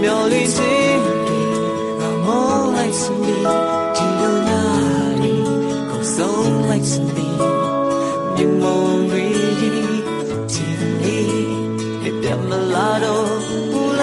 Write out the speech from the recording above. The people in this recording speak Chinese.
妙龄似你，让梦来寻你，只有你，歌颂来寻你，年梦里，只有你，一点麻辣都不辣。